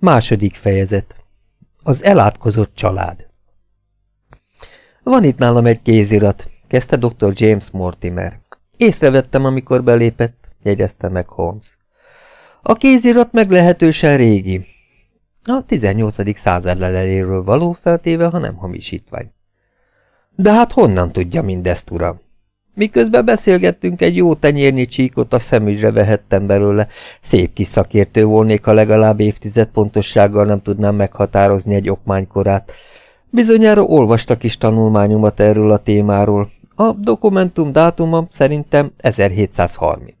Második fejezet. Az elátkozott család. Van itt nálam egy kézirat, kezdte dr. James Mortimer. Észrevettem, amikor belépett, jegyezte meg Holmes. A kézirat meglehetősen régi. A 18. század leleléről való feltéve, ha nem hamisítvány. De hát honnan tudja mindezt, uram? Miközben beszélgettünk, egy jó tenyérnyi csíkot a szemügyre vehettem belőle. Szép kis szakértő volnék, ha legalább évtized pontossággal nem tudnám meghatározni egy okmánykorát. Bizonyára olvastak is tanulmányomat erről a témáról. A dokumentum dátuma szerintem 1730.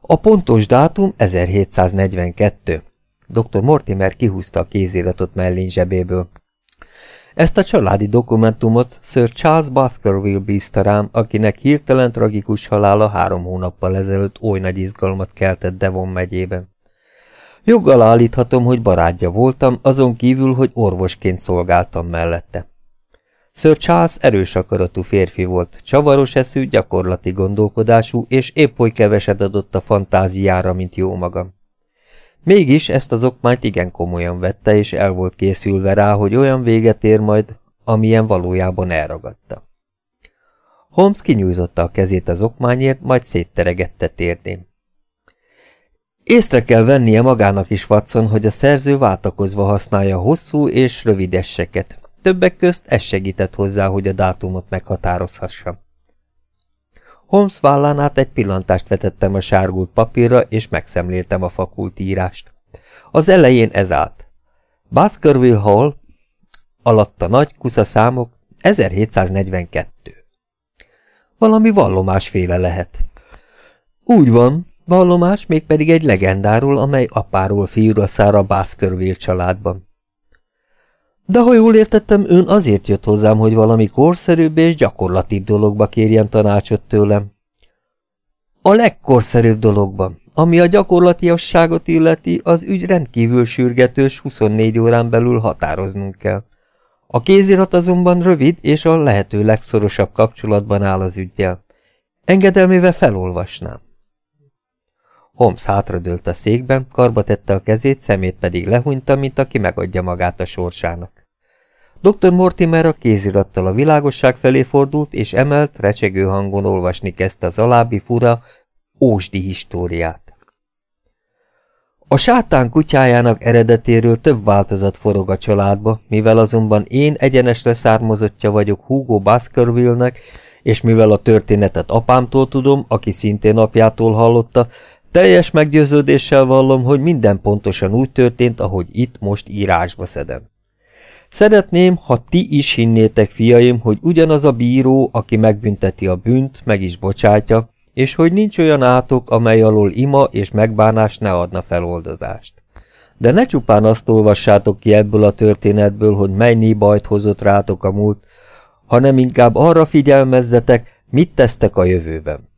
A pontos dátum 1742. Dr. Mortimer kihúzta a kéziratot mellén zsebéből. Ezt a családi dokumentumot Sir Charles Baskerville bízta rám, akinek hirtelen tragikus halála három hónappal ezelőtt oly nagy izgalmat keltett Devon megyében. Joggal állíthatom, hogy barátja voltam, azon kívül, hogy orvosként szolgáltam mellette. Sir Charles erős akaratú férfi volt, csavaros eszű, gyakorlati gondolkodású, és épp oly keveset adott a fantáziára, mint jó magam. Mégis ezt az okmányt igen komolyan vette, és el volt készülve rá, hogy olyan véget ér majd, amilyen valójában elragadta. Holmes kinyújtotta a kezét az okmányért, majd szétteregette térdén. Észre kell vennie magának is, Watson, hogy a szerző váltakozva használja hosszú és rövidesseket. Többek közt ez segített hozzá, hogy a dátumot meghatározhassa. Holmes vállán át egy pillantást vetettem a sárgult papírra, és megszemléltem a fakult írást. Az elején ez állt. Baskerville Hall, alatta nagy kusza számok, 1742. Valami vallomásféle lehet. Úgy van, vallomás mégpedig egy legendáról, amely apáról fiúra száll a Baskerville családban. De ha jól értettem, ön azért jött hozzám, hogy valami korszerűbb és gyakorlatibb dologba kérjen tanácsot tőlem. A legkorszerűbb dologban, ami a gyakorlatiasságot illeti, az ügy rendkívül sürgetős 24 órán belül határoznunk kell. A kézirat azonban rövid és a lehető legszorosabb kapcsolatban áll az ügyjel. Engedelmével felolvasnám. Holmes hátradőlt a székben, karba tette a kezét, szemét pedig lehunyta, mint aki megadja magát a sorsának. Dr. Mortimer a kézirattal a világosság felé fordult, és emelt, recsegő hangon olvasni kezdte az alábbi fura, ósdi históriát. A sátán kutyájának eredetéről több változat forog a családba, mivel azonban én egyenesre származottja vagyok Hugo Baskerville-nek, és mivel a történetet apámtól tudom, aki szintén apjától hallotta, teljes meggyőződéssel vallom, hogy minden pontosan úgy történt, ahogy itt most írásba szedem. Szeretném, ha ti is hinnétek, fiaim, hogy ugyanaz a bíró, aki megbünteti a bűnt, meg is bocsátja, és hogy nincs olyan átok, amely alól ima és megbánás ne adna feloldozást. De ne csupán azt olvassátok ki ebből a történetből, hogy mennyi bajt hozott rátok a múlt, hanem inkább arra figyelmezzetek, mit tesztek a jövőben.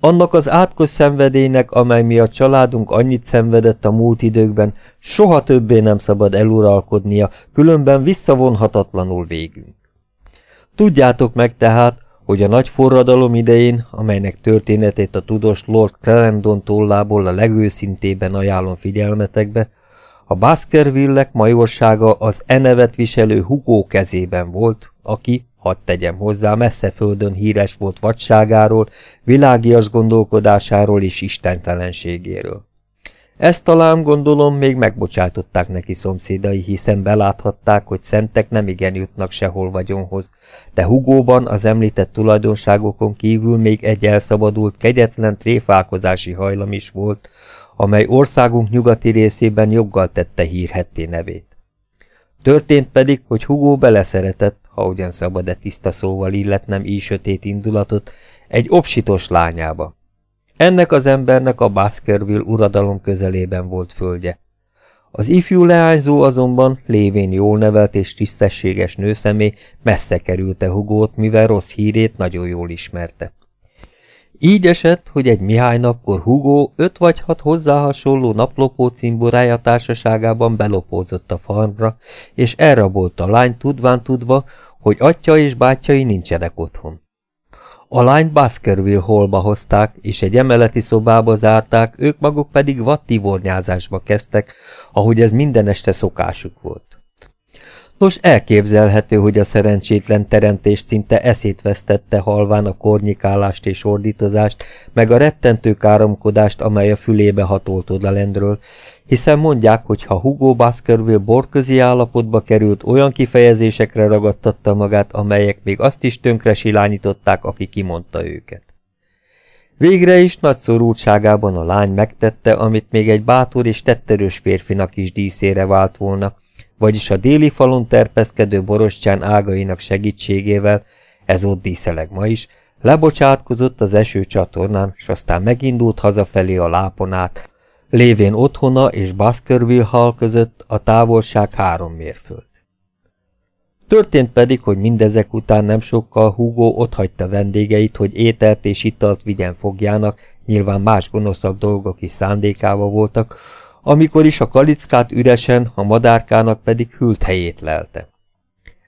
Annak az átkos szenvedélynek, amely miatt családunk annyit szenvedett a múlt időkben, soha többé nem szabad eluralkodnia, különben visszavonhatatlanul végünk. Tudjátok meg tehát, hogy a nagy forradalom idején, amelynek történetét a tudós Lord Clarendon tollából a legőszintében ajánlom figyelmetekbe, a Baskervillek majorsága az enevet viselő Hugo kezében volt, aki, hadd tegyem hozzá, messze földön híres volt vadságáról, világias gondolkodásáról és istentelenségéről. Ezt talán gondolom még megbocsátották neki szomszédai, hiszen beláthatták, hogy szentek nem igen jutnak sehol vagyonhoz, de Hugóban az említett tulajdonságokon kívül még egy elszabadult, kegyetlen tréfálkozási hajlam is volt, amely országunk nyugati részében joggal tette hírhetté nevét. Történt pedig, hogy Hugó beleszeretett, ha ugyan szabad-e tiszta szóval illetnem így sötét indulatot, egy obsitos lányába. Ennek az embernek a Baskerville uradalom közelében volt földje. Az ifjú leányzó azonban, lévén jól nevelt és tisztességes nőszemély, messze kerülte Hugót, mivel rossz hírét nagyon jól ismerte. Így esett, hogy egy Mihály napkor Hugo öt vagy hat hozzá hasonló naplopó cimborája társaságában belopózott a farmra, és elrabolta a lány tudván tudva, hogy atya és bátyai nincsenek otthon. A lányt Baskerville hallba hozták, és egy emeleti szobába zárták, ők maguk pedig vattivornyázásba kezdtek, ahogy ez minden este szokásuk volt. Nos, elképzelhető, hogy a szerencsétlen teremtés szinte eszét vesztette halván a kornyikálást és ordítozást, meg a rettentő káromkodást, amely a fülébe hatolt odalendről, hiszen mondják, hogy ha Hugo Baskerville borközi állapotba került, olyan kifejezésekre ragadtatta magát, amelyek még azt is tönkre silányították, aki kimondta őket. Végre is nagy szorultságában a lány megtette, amit még egy bátor és tetterős férfinak is díszére vált volna, vagyis a déli falon terpeszkedő borostyán ágainak segítségével, ez ott díszeleg ma is, lebocsátkozott az eső csatornán, és aztán megindult hazafelé a lápon át, lévén otthona és Baskerville hal között a távolság három mérföld. Történt pedig, hogy mindezek után nem sokkal Hugo otthagyta vendégeit, hogy ételt és italt vigyen fogjának, nyilván más gonoszabb dolgok is szándékába voltak, amikor is a kalickát üresen, a madárkának pedig hűlt helyét lelte.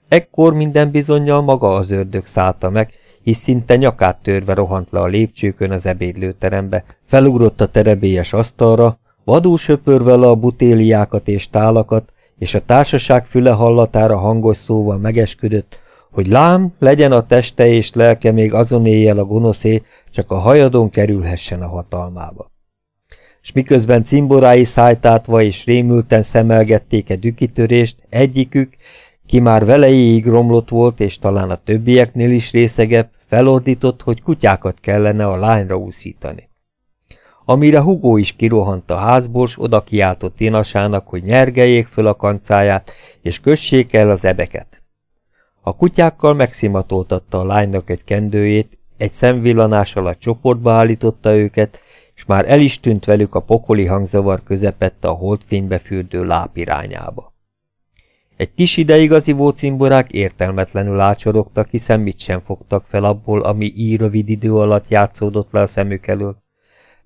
Ekkor minden bizonyal maga az ördög szállta meg, hisz szinte nyakát törve rohant le a lépcsőkön az ebédlőterembe, felugrott a terebélyes asztalra, vadul söpörve le a butéliákat és tálakat, és a társaság füle hallatára hangos szóval megesküdött, hogy lám, legyen a teste és lelke még azon éjjel a gonoszé, csak a hajadon kerülhessen a hatalmába s miközben cimborái szájtátva és rémülten szemelgették a dükitörést, egyikük, ki már velejéig romlott volt, és talán a többieknél is részegebb, felordított, hogy kutyákat kellene a lányra úszítani. Amire Hugó is kirohant a házból, s oda kiáltott Tinasának, hogy nyergeljék föl a kancáját, és kössék el az ebeket. A kutyákkal megszimatoltatta a lánynak egy kendőjét, egy szemvillanás alatt csoportba állította őket, és már el is tűnt velük a pokoli hangzavar közepette a holdfénybe fürdő láp irányába. Egy kis ideig az ivócimborák értelmetlenül ácsorogtak, hiszen mit sem fogtak fel abból, ami így rövid idő alatt játszódott le a szemük elől.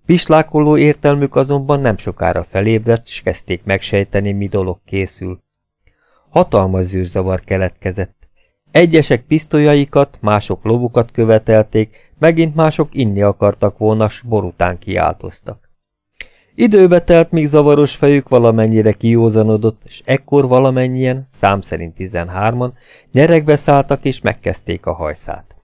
Pislákoló értelmük azonban nem sokára felébredt, s kezdték megsejteni, mi dolog készül. Hatalmas zűrzavar keletkezett. Egyesek pisztolyaikat, mások lovukat követelték, megint mások inni akartak volna, s bor után kiáltoztak. Időbe telt, míg zavaros fejük valamennyire kiózanodott, és ekkor valamennyien, szám szerint tizenhárman, nyeregbe szálltak és megkezdték a hajszát.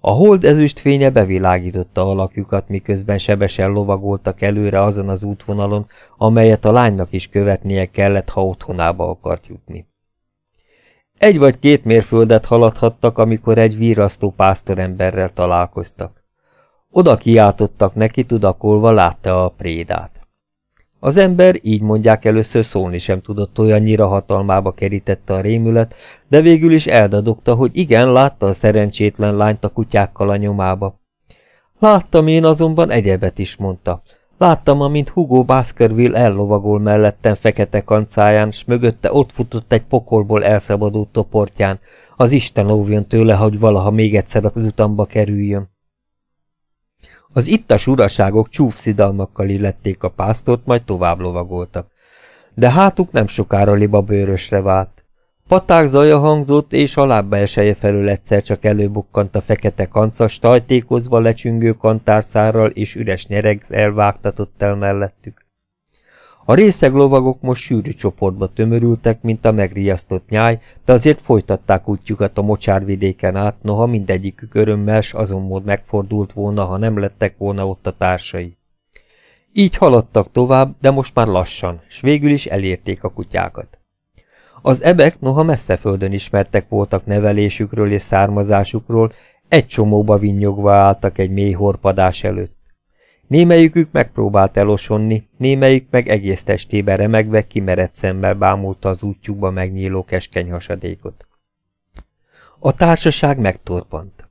A hold ezüstfénye bevilágította alakjukat, miközben sebesen lovagoltak előre azon az útvonalon, amelyet a lánynak is követnie kellett, ha otthonába akart jutni. Egy vagy két mérföldet haladhattak, amikor egy vírasztó pásztoremberrel találkoztak. Oda kiáltottak neki, tudakolva látta a prédát. Az ember, így mondják először szólni sem tudott, olyannyira hatalmába kerítette a rémület, de végül is eldadogta, hogy igen, látta a szerencsétlen lányt a kutyákkal a nyomába. Láttam én azonban egyebet is, mondta. Láttam, amint Hugo Baskerville ellovagol mellettem fekete kancáján, s mögötte ott futott egy pokolból elszabadult toportján. Az Isten óvjon tőle, hogy valaha még egyszer az utamba kerüljön. Az ittas uraságok csúfszidalmakkal illették a pásztort, majd tovább lovagoltak. De hátuk nem sokára libabőrösre vált. Paták zaja hangzott, és a lábbeelseje felől egyszer csak előbukkant a fekete kancas, tajtékozva lecsüngő kantárszárral és üres nyereg elvágtatott el mellettük. A részeg lovagok most sűrű csoportba tömörültek, mint a megriasztott nyáj, de azért folytatták útjukat a mocsárvidéken át, noha mindegyikük örömmel s azon mód megfordult volna, ha nem lettek volna ott a társai. Így haladtak tovább, de most már lassan, s végül is elérték a kutyákat. Az ebek noha messze földön ismertek voltak nevelésükről és származásukról, egy csomóba vinnyogva álltak egy mély horpadás előtt. Némelyikük megpróbált elosonni, némelyik meg egész testében remegve kimerett szemmel bámulta az útjukba megnyíló keskeny hasadékot. A társaság megtorpant.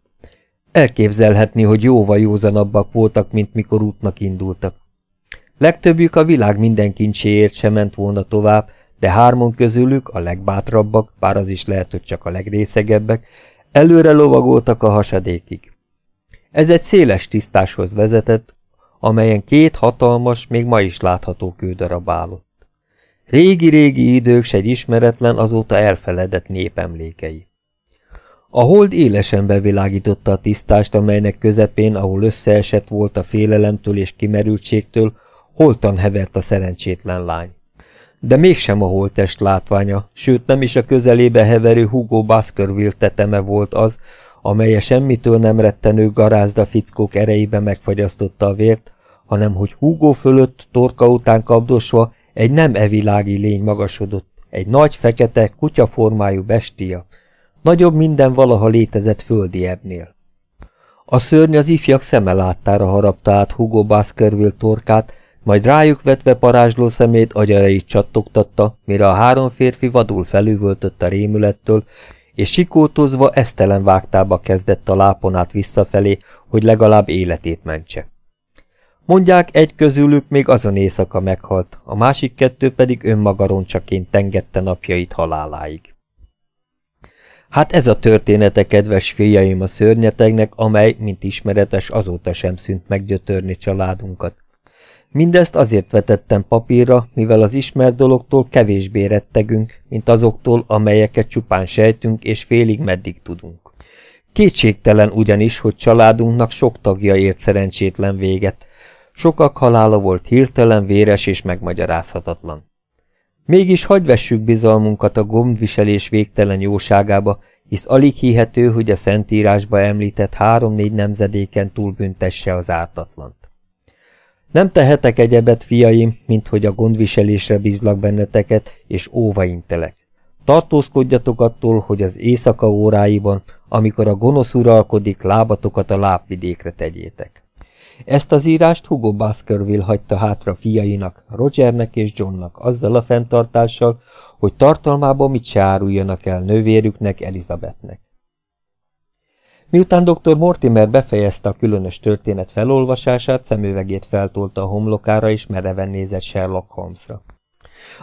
Elképzelhetni, hogy jóval józanabbak voltak, mint mikor útnak indultak. Legtöbbjük a világ minden kincséért sem ment volna tovább, de hármon közülük a legbátrabbak, bár az is lehet, hogy csak a legrészegebbek, előre lovagoltak a hasadékig. Ez egy széles tisztáshoz vezetett, amelyen két hatalmas, még ma is látható kődarab állott. Régi-régi idők, egy ismeretlen, azóta elfeledett népemlékei. A hold élesen bevilágította a tisztást, amelynek közepén, ahol összeesett volt a félelemtől és kimerültségtől, holtan hevert a szerencsétlen lány. De mégsem a holtest látványa, sőt nem is a közelébe heverő Hugo Baskerville teteme volt az, amelye semmitől nem rettenő garázda fickók erejébe megfagyasztotta a vért, hanem hogy Hugo fölött, torka után kapdosva, egy nem evilági lény magasodott, egy nagy, fekete, kutyaformájú bestia, nagyobb minden valaha létezett földi ebnél. A szörny az ifjak szeme láttára harapta át Hugo Baskerville torkát, majd rájuk vetve parázsló szemét agyarait csattogtatta, mire a három férfi vadul felüvöltött a rémülettől, és sikótozva esztelen vágtába kezdett a lápon át visszafelé, hogy legalább életét mentse. Mondják, egy közülük még azon éjszaka meghalt, a másik kettő pedig önmaga roncsaként tengette napjait haláláig. Hát ez a története, kedves fiaim, a szörnyetegnek, amely, mint ismeretes, azóta sem szűnt meggyötörni családunkat. Mindezt azért vetettem papírra, mivel az ismert dologtól kevésbé rettegünk, mint azoktól, amelyeket csupán sejtünk és félig meddig tudunk. Kétségtelen ugyanis, hogy családunknak sok tagja ért szerencsétlen véget. Sokak halála volt hirtelen, véres és megmagyarázhatatlan. Mégis hagy vessük bizalmunkat a gombviselés végtelen jóságába, hisz alig hihető, hogy a Szentírásba említett három-négy nemzedéken túl büntesse az ártatlant. Nem tehetek egyebet, fiaim, mint hogy a gondviselésre bízlak benneteket, és óvaintelek. Tartózkodjatok attól, hogy az éjszaka óráiban, amikor a gonosz uralkodik, lábatokat a lábvidékre tegyétek. Ezt az írást Hugo Baskerville hagyta hátra fiainak, Rogernek és Johnnak azzal a fenntartással, hogy tartalmában mit se áruljanak el nővérüknek, Elizabethnek. Miután dr. Mortimer befejezte a különös történet felolvasását, szemüvegét feltolta a homlokára, és mereven nézett Sherlock Holmesra.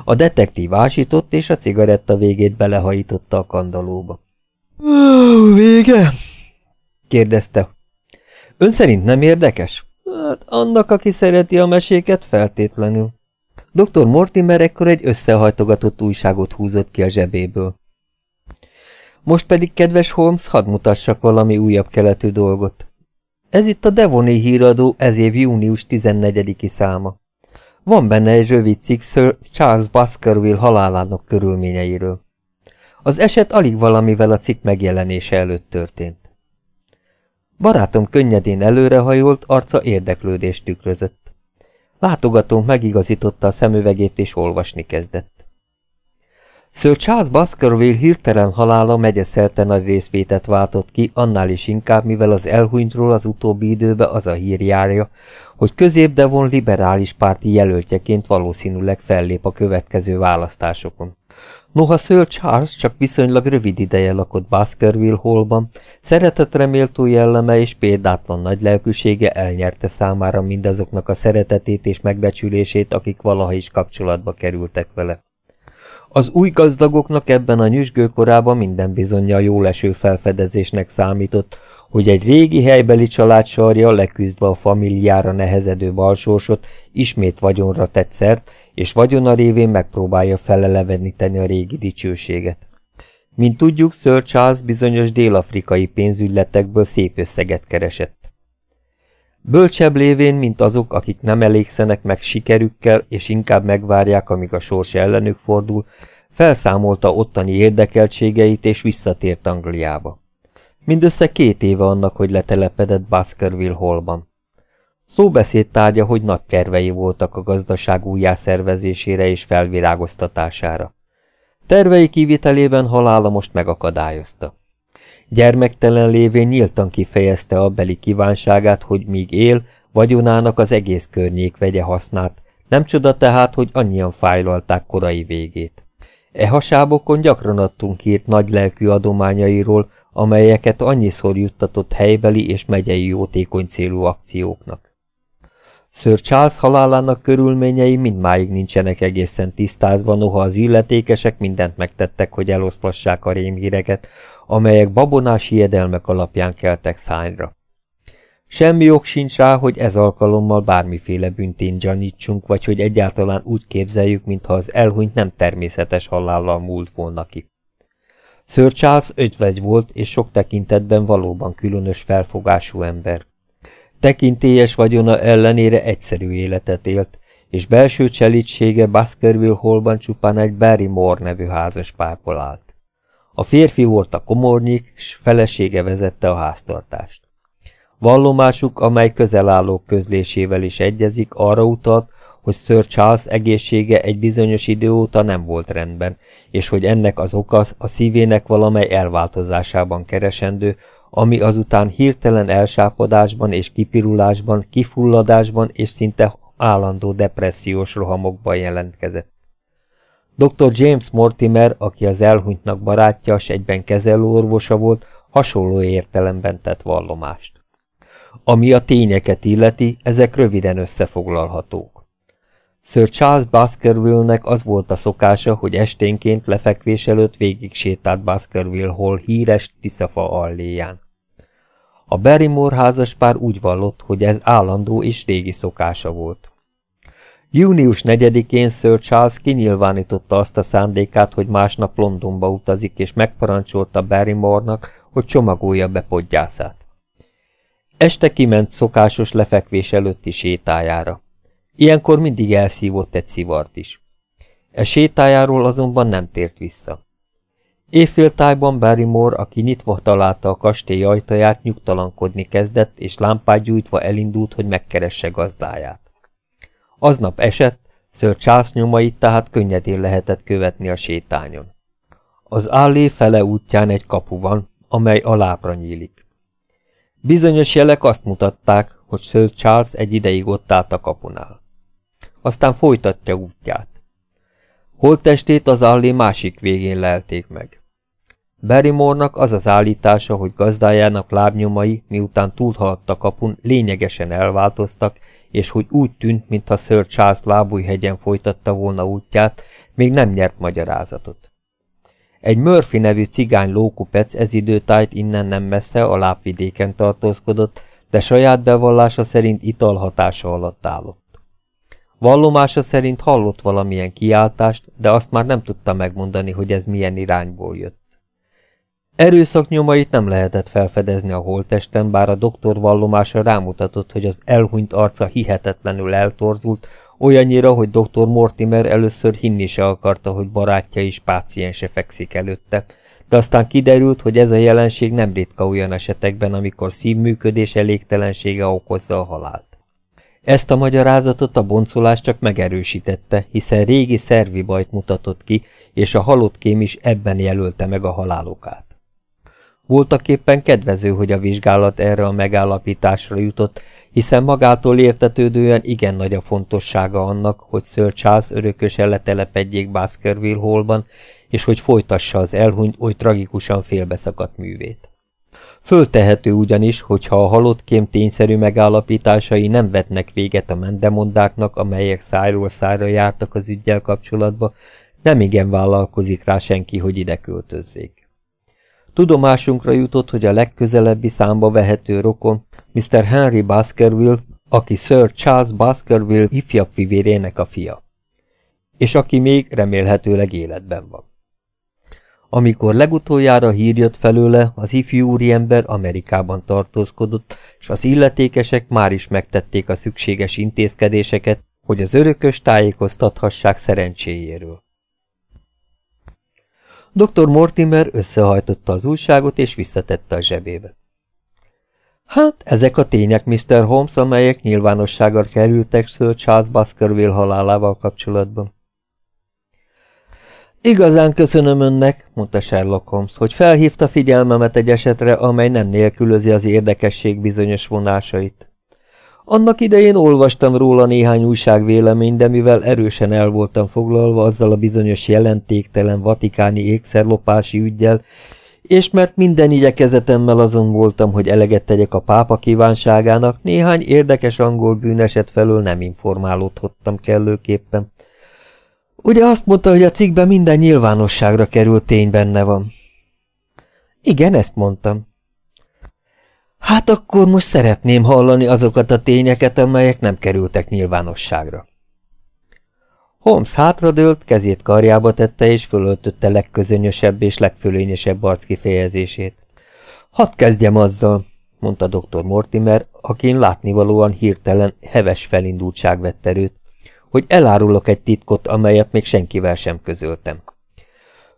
A detektív ásított, és a cigaretta végét belehajította a kandalóba. – Vége? – kérdezte. – Ön szerint nem érdekes? – Hát annak, aki szereti a meséket, feltétlenül. Dr. Mortimer ekkor egy összehajtogatott újságot húzott ki a zsebéből. Most pedig, kedves Holmes, hadd mutassak valami újabb keletű dolgot. Ez itt a Devoni híradó ez év június 14-i száma. Van benne egy rövid cikk Sir Charles Baskerville halálának körülményeiről. Az eset alig valamivel a cikk megjelenése előtt történt. Barátom könnyedén előrehajolt, arca érdeklődést tükrözött. Látogatónk megigazította a szemüvegét és olvasni kezdett. Sir Charles Baskerville hirtelen halála megyeszelte nagy részvétet váltott ki, annál is inkább, mivel az elhunytról az utóbbi időben az a hír járja, hogy közép-devon liberális párti jelöltjeként valószínűleg fellép a következő választásokon. Noha Sir Charles csak viszonylag rövid ideje lakott Baskerville Hallban, szeretetre méltó jelleme és példátlan nagy lelkűsége elnyerte számára mindazoknak a szeretetét és megbecsülését, akik valaha is kapcsolatba kerültek vele. Az új gazdagoknak ebben a nyüzsgőkorában minden bizonyja jó leső felfedezésnek számított, hogy egy régi helybeli család sarja leküzdve a familiára nehezedő balsósot ismét vagyonra tett szert, és vagyona révén megpróbálja feleleveníteni a régi dicsőséget. Mint tudjuk, Sir Charles bizonyos dél-afrikai pénzügyletekből szép összeget keresett. Bölcsebb lévén, mint azok, akik nem elégszenek meg sikerükkel, és inkább megvárják, amíg a sors ellenük fordul, felszámolta ottani érdekeltségeit, és visszatért Angliába. Mindössze két éve annak, hogy letelepedett Baskerville Hallban. Szóbeszéd tárgya, hogy nagy tervei voltak a gazdaság újjászervezésére és felvirágoztatására. Tervei kivitelében halála most megakadályozta. Gyermektelen lévén nyíltan kifejezte a beli kívánságát, hogy míg él, vagyonának az egész környék vegye hasznát, nem csoda tehát, hogy annyian fájlalták korai végét. E hasábokon gyakran adtunk hírt nagy lelkű adományairól, amelyeket annyiszor juttatott helybeli és megyei jótékony célú akcióknak. Sir Charles halálának körülményei mindmáig nincsenek egészen tisztázva, noha az illetékesek mindent megtettek, hogy eloszlassák a rémhíreket, amelyek babonás hiedelmek alapján keltek szányra. Semmi ok sincs rá, hogy ez alkalommal bármiféle büntén gyanítsunk, vagy hogy egyáltalán úgy képzeljük, mintha az elhunyt nem természetes halállal múlt volna ki. Sir Charles ötvegy volt, és sok tekintetben valóban különös felfogású ember. Tekintélyes vagyona ellenére egyszerű életet élt, és belső cselítsége Baskerville Hallban csupán egy Barrymore nevű házas párból állt. A férfi volt a komornyik, s felesége vezette a háztartást. Vallomásuk, amely közelállók közlésével is egyezik, arra utalt, hogy Sir Charles egészsége egy bizonyos idő óta nem volt rendben, és hogy ennek az oka a szívének valamely elváltozásában keresendő, ami azután hirtelen elsápadásban és kipirulásban, kifulladásban és szinte állandó depressziós rohamokban jelentkezett. Dr. James Mortimer, aki az elhunytnak barátja, s egyben kezelőorvosa volt, hasonló értelemben tett vallomást. Ami a tényeket illeti, ezek röviden összefoglalhatók. Sir Charles Baskerville-nek az volt a szokása, hogy esténként lefekvés előtt végig sétált Baskerville Hall híres Tiszafa alléján. A Barrymore házaspár úgy vallott, hogy ez állandó és régi szokása volt. Június 4-én Sir Charles kinyilvánította azt a szándékát, hogy másnap Londonba utazik, és megparancsolta Barrymore-nak, hogy csomagolja be podgyászát. Este kiment szokásos lefekvés előtti sétájára. Ilyenkor mindig elszívott egy szivart is. E sétájáról azonban nem tért vissza. Éjféltájban Barrymore, aki nyitva találta a kastély ajtaját, nyugtalankodni kezdett, és lámpát gyújtva elindult, hogy megkeresse gazdáját. Aznap esett, Sir Charles nyomait tehát könnyedén lehetett követni a sétányon. Az állé fele útján egy kapu van, amely a lábra nyílik. Bizonyos jelek azt mutatták, hogy Sir Charles egy ideig ott állt a kapunál. Aztán folytatja útját. Holttestét az allé másik végén lelték meg. Barrymore-nak az az állítása, hogy gazdájának lábnyomai, miután túlhaladt a kapun, lényegesen elváltoztak, és hogy úgy tűnt, mintha Sir Charles lábújhegyen folytatta volna útját, még nem nyert magyarázatot. Egy Murphy nevű cigány lókupec ez időtájt innen nem messze a lábvidéken tartózkodott, de saját bevallása szerint ital hatása alatt állott. Vallomása szerint hallott valamilyen kiáltást, de azt már nem tudta megmondani, hogy ez milyen irányból jött. Erőszak nyomait nem lehetett felfedezni a holtesten, bár a doktor vallomása rámutatott, hogy az elhunyt arca hihetetlenül eltorzult, olyannyira, hogy dr. Mortimer először hinni se akarta, hogy barátja és páciense fekszik előtte, de aztán kiderült, hogy ez a jelenség nem ritka olyan esetekben, amikor szívműködés elégtelensége okozza a halált. Ezt a magyarázatot a boncolás csak megerősítette, hiszen régi szervi bajt mutatott ki, és a halott kém is ebben jelölte meg a halálokát. Voltaképpen kedvező, hogy a vizsgálat erre a megállapításra jutott, hiszen magától értetődően igen nagy a fontossága annak, hogy Sir Charles örökösen letelepedjék Baskerville Hallban, és hogy folytassa az elhunyt oly tragikusan félbeszakadt művét. Föltehető ugyanis, hogyha a halott kém tényszerű megállapításai nem vetnek véget a mendemondáknak, amelyek szájról szájra jártak az ügyel kapcsolatba, nem igen vállalkozik rá senki, hogy ide költözzék. Tudomásunkra jutott, hogy a legközelebbi számba vehető rokon Mr. Henry Baskerville, aki Sir Charles Baskerville ifjabb fivérének a fia, és aki még remélhetőleg életben van. Amikor legutoljára hír jött felőle, az ifjú úriember Amerikában tartózkodott, és az illetékesek már is megtették a szükséges intézkedéseket, hogy az örökös tájékoztathassák szerencséjéről. Dr. Mortimer összehajtotta az újságot és visszatette a zsebébe. Hát, ezek a tények, Mr. Holmes, amelyek nyilvánosságra kerültek Sir Charles Baskerville halálával kapcsolatban. Igazán köszönöm önnek, mondta Sherlock Holmes, hogy felhívta figyelmemet egy esetre, amely nem nélkülözi az érdekesség bizonyos vonásait. Annak idején olvastam róla néhány újságvélemény, de mivel erősen el voltam foglalva azzal a bizonyos jelentéktelen vatikáni ékszerlopási ügyjel, és mert minden igyekezetemmel azon voltam, hogy eleget tegyek a pápa kívánságának, néhány érdekes angol bűneset felől nem informálódhattam kellőképpen. Ugye azt mondta, hogy a cikkben minden nyilvánosságra került tény benne van. Igen, ezt mondtam. Hát akkor most szeretném hallani azokat a tényeket, amelyek nem kerültek nyilvánosságra. Holmes hátradőlt, kezét karjába tette és fölöltötte legközönösebb és legfölényesebb arc kifejezését. Hadd kezdjem azzal, mondta dr. Mortimer, akin látnivalóan hirtelen heves felindultság vett erőt, hogy elárulok egy titkot, amelyet még senkivel sem közöltem.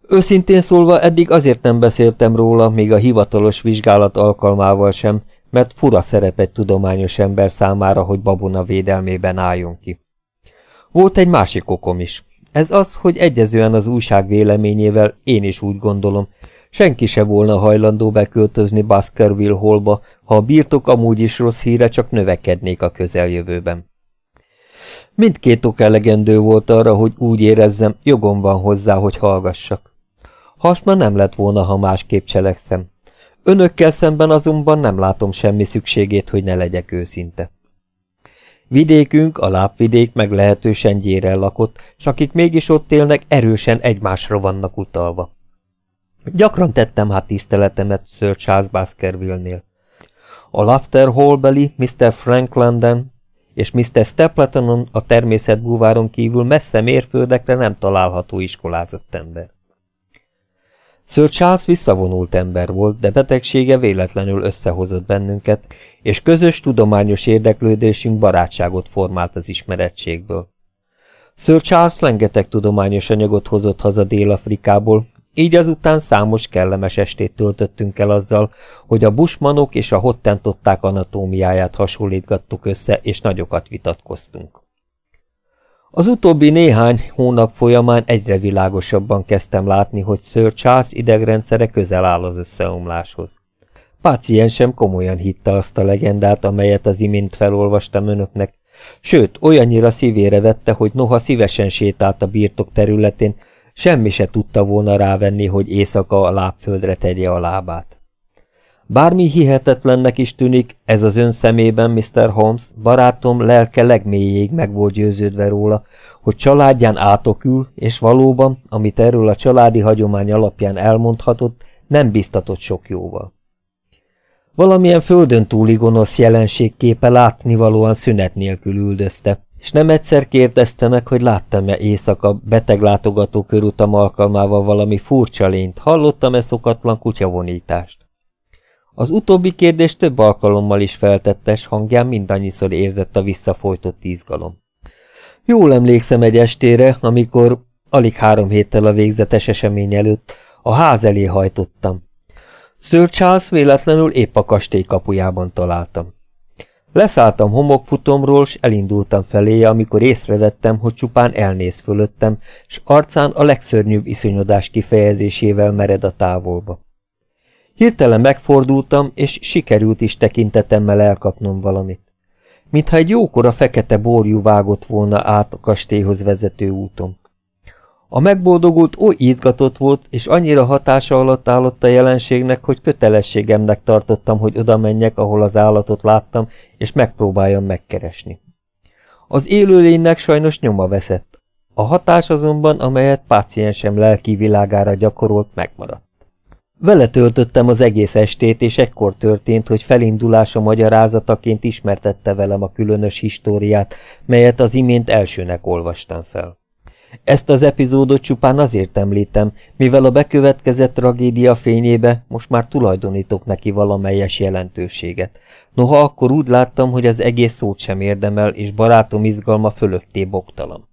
Őszintén szólva eddig azért nem beszéltem róla, még a hivatalos vizsgálat alkalmával sem, mert fura szerep egy tudományos ember számára, hogy babona védelmében álljon ki. Volt egy másik okom is. Ez az, hogy egyezően az újság véleményével én is úgy gondolom, senki se volna hajlandó beköltözni Baskerville Hallba, ha a birtok amúgy is rossz híre csak növekednék a közeljövőben. Mindkét ok elegendő volt arra, hogy úgy érezzem, jogom van hozzá, hogy hallgassak. Haszna nem lett volna, ha másképp cselekszem. Önökkel szemben azonban nem látom semmi szükségét, hogy ne legyek őszinte. Vidékünk, a lábvidék meglehetősen gyéren lakott, s akik mégis ott élnek, erősen egymásra vannak utalva. Gyakran tettem hát tiszteletemet Sir Charles Baskerville-nél. A Lafter Hallbeli Mr. Frank London és Mr. Stapletonon a természetbúváron kívül messze mérföldekre nem található iskolázott ember. Sir Charles visszavonult ember volt, de betegsége véletlenül összehozott bennünket, és közös tudományos érdeklődésünk barátságot formált az ismerettségből. Sir Charles rengeteg tudományos anyagot hozott haza Dél-Afrikából, így azután számos kellemes estét töltöttünk el azzal, hogy a busmanok és a hottentották anatómiáját hasonlítgattuk össze, és nagyokat vitatkoztunk. Az utóbbi néhány hónap folyamán egyre világosabban kezdtem látni, hogy Sir Charles idegrendszere közel áll az összeomláshoz. Páciensem komolyan hitte azt a legendát, amelyet az imént felolvastam önöknek, sőt, olyannyira szívére vette, hogy noha szívesen sétált a birtok területén, semmi se tudta volna rávenni, hogy éjszaka a lábföldre tegye a lábát. Bármi hihetetlennek is tűnik, ez az ön szemében, Mr. Holmes, barátom lelke legmélyéig meg volt győződve róla, hogy családján átokül, és valóban, amit erről a családi hagyomány alapján elmondhatott, nem biztatott sok jóval. Valamilyen földön túli gonosz jelenség képe látnivalóan szünet nélkül üldözte, és nem egyszer kérdezte meg, hogy láttam-e éjszaka beteglátogató körutam alkalmával valami furcsa lényt, hallottam-e szokatlan kutyavonítást. Az utóbbi kérdést több alkalommal is feltettes hangján mindannyiszor érzett a visszafolytott izgalom. Jól emlékszem egy estére, amikor, alig három héttel a végzetes esemény előtt, a ház elé hajtottam. Sir Charles véletlenül épp a kastély kapujában találtam. Leszálltam homokfutomról, s elindultam feléje, amikor észrevettem, hogy csupán elnéz fölöttem, s arcán a legszörnyűbb iszonyodás kifejezésével mered a távolba. Hirtelen megfordultam, és sikerült is tekintetemmel elkapnom valamit. Mintha egy jókora fekete borjú vágott volna át a kastélyhoz vezető úton. A megboldogult oly izgatott volt, és annyira hatása alatt állott a jelenségnek, hogy kötelességemnek tartottam, hogy oda menjek, ahol az állatot láttam, és megpróbáljam megkeresni. Az élőlénynek sajnos nyoma veszett. A hatás azonban, amelyet páciensem lelki világára gyakorolt, megmaradt. Vele töltöttem az egész estét, és ekkor történt, hogy felindulása magyarázataként ismertette velem a különös históriát, melyet az imént elsőnek olvastam fel. Ezt az epizódot csupán azért említem, mivel a bekövetkezett tragédia fényébe most már tulajdonítok neki valamelyes jelentőséget. Noha akkor úgy láttam, hogy az egész szót sem érdemel, és barátom izgalma fölötté boktalam.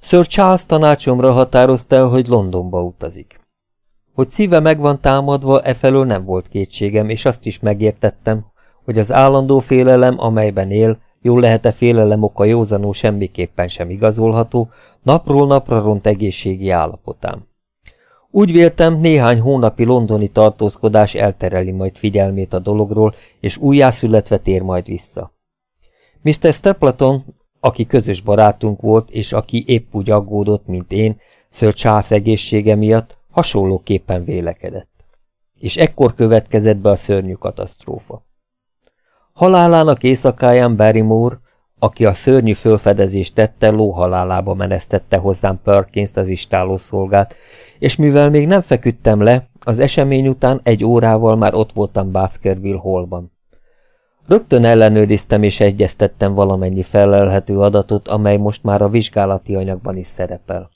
Sir Charles tanácsomra határozta hogy Londonba utazik. Hogy szíve meg van támadva, e felől nem volt kétségem, és azt is megértettem, hogy az állandó félelem, amelyben él, jól lehet-e félelem oka józanul semmiképpen sem igazolható, napról napra ront egészségi állapotám. Úgy véltem, néhány hónapi londoni tartózkodás eltereli majd figyelmét a dologról, és újjászületve tér majd vissza. Mr. Stapleton, aki közös barátunk volt, és aki épp úgy aggódott, mint én, Sir Charles egészsége miatt, hasonlóképpen vélekedett. És ekkor következett be a szörnyű katasztrófa. Halálának éjszakáján Barrymore, aki a szörnyű fölfedezést tette, lóhalálába menesztette hozzám Perkins-t az istálószolgát, és mivel még nem feküdtem le, az esemény után egy órával már ott voltam Baskerville Hallban. Rögtön ellenőriztem és egyeztettem valamennyi felelhető adatot, amely most már a vizsgálati anyagban is szerepel.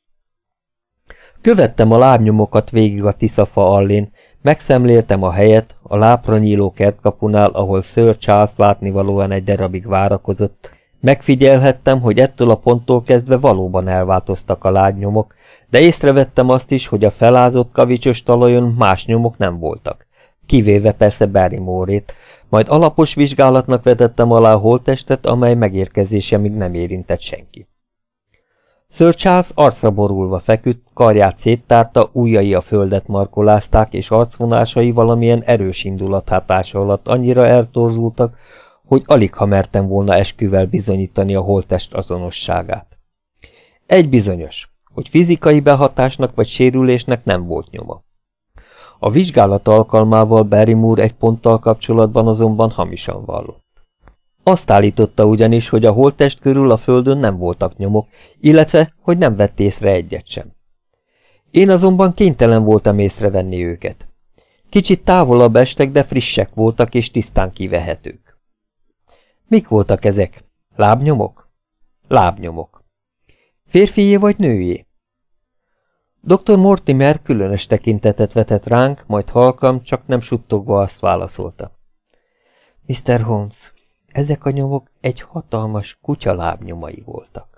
Követtem a lábnyomokat végig a Tiszafa allén, megszemléltem a helyet, a lápra nyíló kertkapunál, ahol Sir Charles látnivalóan egy darabig várakozott. Megfigyelhettem, hogy ettől a ponttól kezdve valóban elváltoztak a lábnyomok, de észrevettem azt is, hogy a felázott kavicsos talajon más nyomok nem voltak, kivéve persze Barry Mórét, majd alapos vizsgálatnak vetettem alá a holttestet, amely megérkezése még nem érintett senki. Sir Charles arcra borulva feküdt, karját széttárta, ujjai a földet markolázták, és arcvonásai valamilyen erős indulathátása alatt annyira eltorzultak, hogy alig ha mertem volna esküvel bizonyítani a holttest azonosságát. Egy bizonyos, hogy fizikai behatásnak vagy sérülésnek nem volt nyoma. A vizsgálat alkalmával Barry Moore egy ponttal kapcsolatban azonban hamisan vallott. Azt állította ugyanis, hogy a holttest körül a földön nem voltak nyomok, illetve, hogy nem vett észre egyet sem. Én azonban kénytelen voltam észrevenni őket. Kicsit távolabb estek, de frissek voltak és tisztán kivehetők. Mik voltak ezek? Lábnyomok? Lábnyomok. Férfié vagy nőjé? Dr. Mortimer különös tekintetet vetett ránk, majd halkam, csak nem suttogva azt válaszolta. Mr. Holmes, ezek a nyomok egy hatalmas kutyalábnyomai voltak.